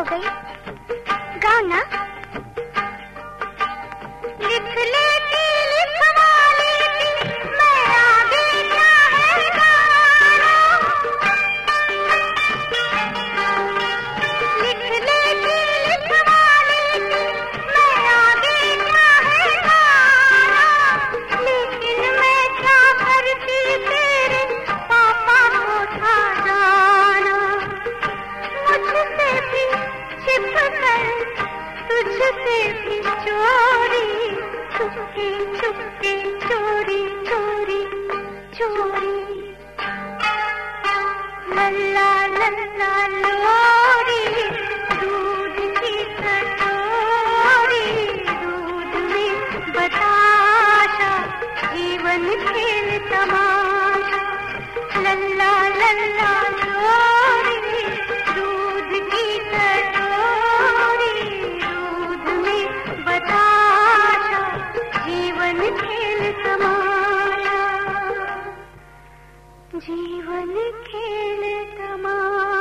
हो गई। गाओ ना। நல்லாலும் जीवन खेल तमा